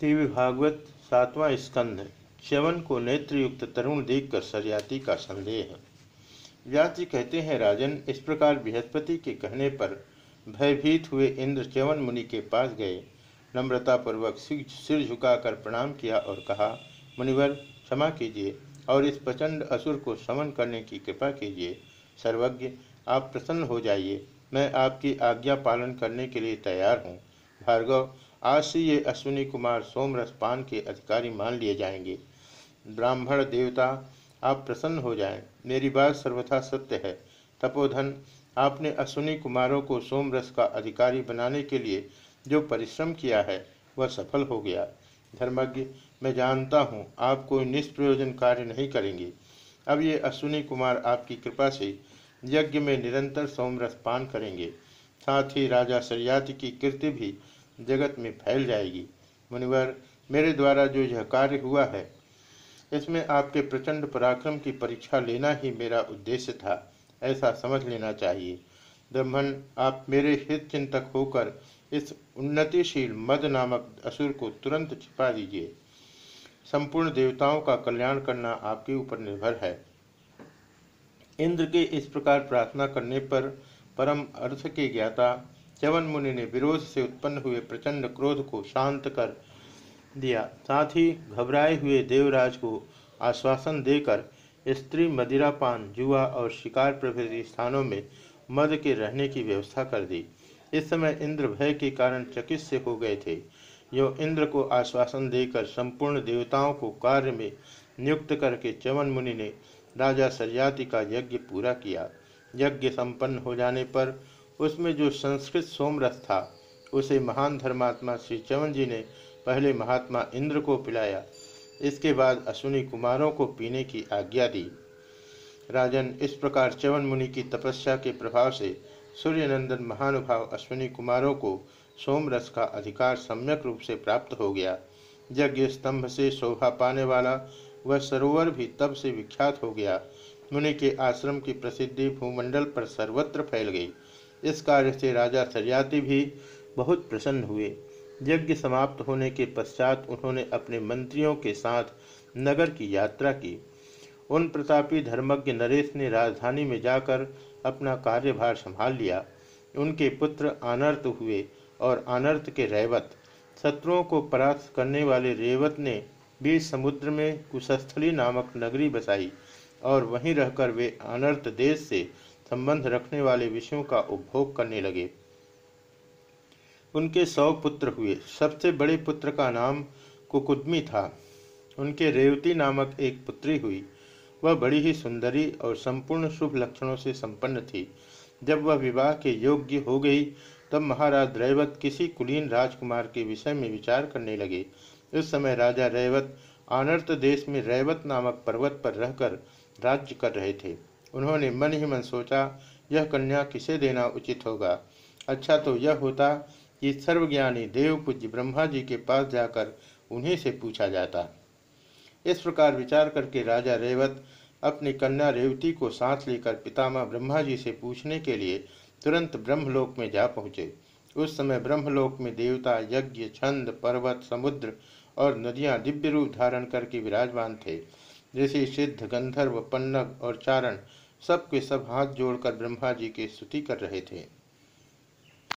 देवी भागवत सातवां स्कंध, च्यवन को नेत्रयुक्त तरुण देखकर सरयाती का संदेह। व्यास जी कहते हैं, राजन, इस प्रकार बृहस्पति के कहने पर भयभीत हुए इंद्र च्यवन मुनि के पास गए। नम्रतापूर्वक सिर झुकाकर प्रणाम किया और कहा, मुनिवर, क्षमा कीजिए और इस प्रचंड असुर को समन करने की कृपा कीजिए। सर्वज्ञ, आप प्रसन्न हो जाइए। मैं आपकी आज्ञा पालन करने के लिए तैयार हूँ। भार्गव आज से ये अश्विनी कुमार सोमरस पान के अधिकारी मान लिए जाएँगे। ब्राह्मण देवता, आप प्रसन्न हो जाएँ। मेरी बात सर्वथा सत्य है। तपोधन, आपने अश्विनी कुमारों को सोमरस का अधिकारी बनाने के लिए जो परिश्रम किया है, वह सफल हो गया। धर्मज्ञ, मैं जानता हूँ, आप कोई निष्प्रयोजन कार्य नहीं करेंगे। अब ये अश्विनी कुमार आपकी कृपा से यज्ञ में निरंतर सोमरस पान करेंगे। साथ ही राजा सरियाति की कीर्ति भी जगत में फैल जाएगी। मुनिवर, मेरे द्वारा जो यह कार्य हुआ है, इसमें आपके प्रचंड पराक्रम की परीक्षा लेना ही मेरा उद्देश्य था। ऐसा समझ लेना चाहिए। ब्रह्मण आप मेरे हित चिंतक होकर इस उन्नतिशील मद नामक असुर को तुरंत छिपा दीजिए। संपूर्ण देवताओं का कल्याण करना आपके ऊपर निर्भर है। इंद्र के इस प्रकार प्रार्थना करने पर परम अर्थ के ज्ञाता च्यवन मुनि ने विरोध से उत्पन्न हुए प्रचंड क्रोध को शांत कर दिया, साथ ही घबराए हुए देवराज को आश्वासन देकर स्त्री मदिरापान, जुआ और शिकार प्रभृति स्थानों में मद के रहने की व्यवस्था कर दी। इस समय इंद्र भय के कारण चकित से हो गए थे। यो इंद्र को आश्वासन देकर संपूर्ण देवताओं को कार्य में नियुक्त करके चवन मुनि ने राजा सरयाति का यज्ञ पूरा किया। यज्ञ संपन्न हो जाने पर उसमें जो संस्कृत सोमरस था, उसे महान धर्मात्मा श्री चवन जी ने पहले महात्मा इंद्र को पिलाया। इसके बाद अश्विनी कुमारों को पीने की आज्ञा दी। राजन इस प्रकार चवन मुनि की तपस्या के प्रभाव से सूर्यनंदन महानुभाव अश्विनी कुमारों को सोमरस का अधिकार सम्यक रूप से प्राप्त हो गया। यज्ञ स्तंभ से शोभा पाने वाला वह सरोवर भी तब से विख्यात हो गया। मुनि के आश्रम की प्रसिद्धि भूमंडल पर सर्वत्र फैल गई। इस कार्य से राजा सरयाती भी बहुत प्रसन्न हुए। यज्ञ समाप्त होने के पश्चात उन्होंने अपने मंत्रियों के साथ नगर की यात्रा की। उन प्रतापी धर्मज्ञ नरेश ने राजधानी में जाकर अपना कार्यभार संभाल लिया। उनके पुत्र अनर्थ हुए और अनर्थ के रेवत, शत्रुओं को परास्त करने वाले रेवत ने बीच समुद्र में कुशस्थली नामक नगरी बसाई और वहीं रहकर वे अनर्थ देश से संबंध रखने वाले विषयों का उपभोग करने लगे। उनके सौ पुत्र हुए। सबसे बड़े पुत्र का नाम कुकुदमी था। उनके रेवती नामक एक पुत्री हुई। वह बड़ी ही सुंदरी और संपूर्ण शुभ लक्षणों से संपन्न थी। जब वह विवाह के योग्य हो गई, तब महाराज रैवत किसी कुलीन राजकुमार के विषय में विचार करने लगे। उस समय राजा रैवत आनर्त देश में रैवत नामक पर्वत पर रहकर राज्य कर रहे थे। उन्होंने मन ही मन सोचा, यह कन्या किसे देना उचित होगा? अच्छा तो यह होता कि सर्वज्ञानी देवपूज्य ब्रह्मा जी के पास जाकर उन्हीं से पूछा जाता। इस प्रकार विचार करके राजा रेवत अपनी कन्या रेवती को साथ लेकर पितामह ब्रह्मा जी से पूछने के लिए तुरंत ब्रह्मलोक में जा पहुँचे। उस समय ब्रह्मलोक में देवता, यज्ञ, छंद, पर्वत, समुद्र और नदियाँ दिव्य रूप धारण करके विराजमान थे ऋषि सिद्ध, गंधर्व, पन्नग और चारण सब के सब हाथ जोड़कर ब्रह्मा जी की स्तुति कर रहे थे।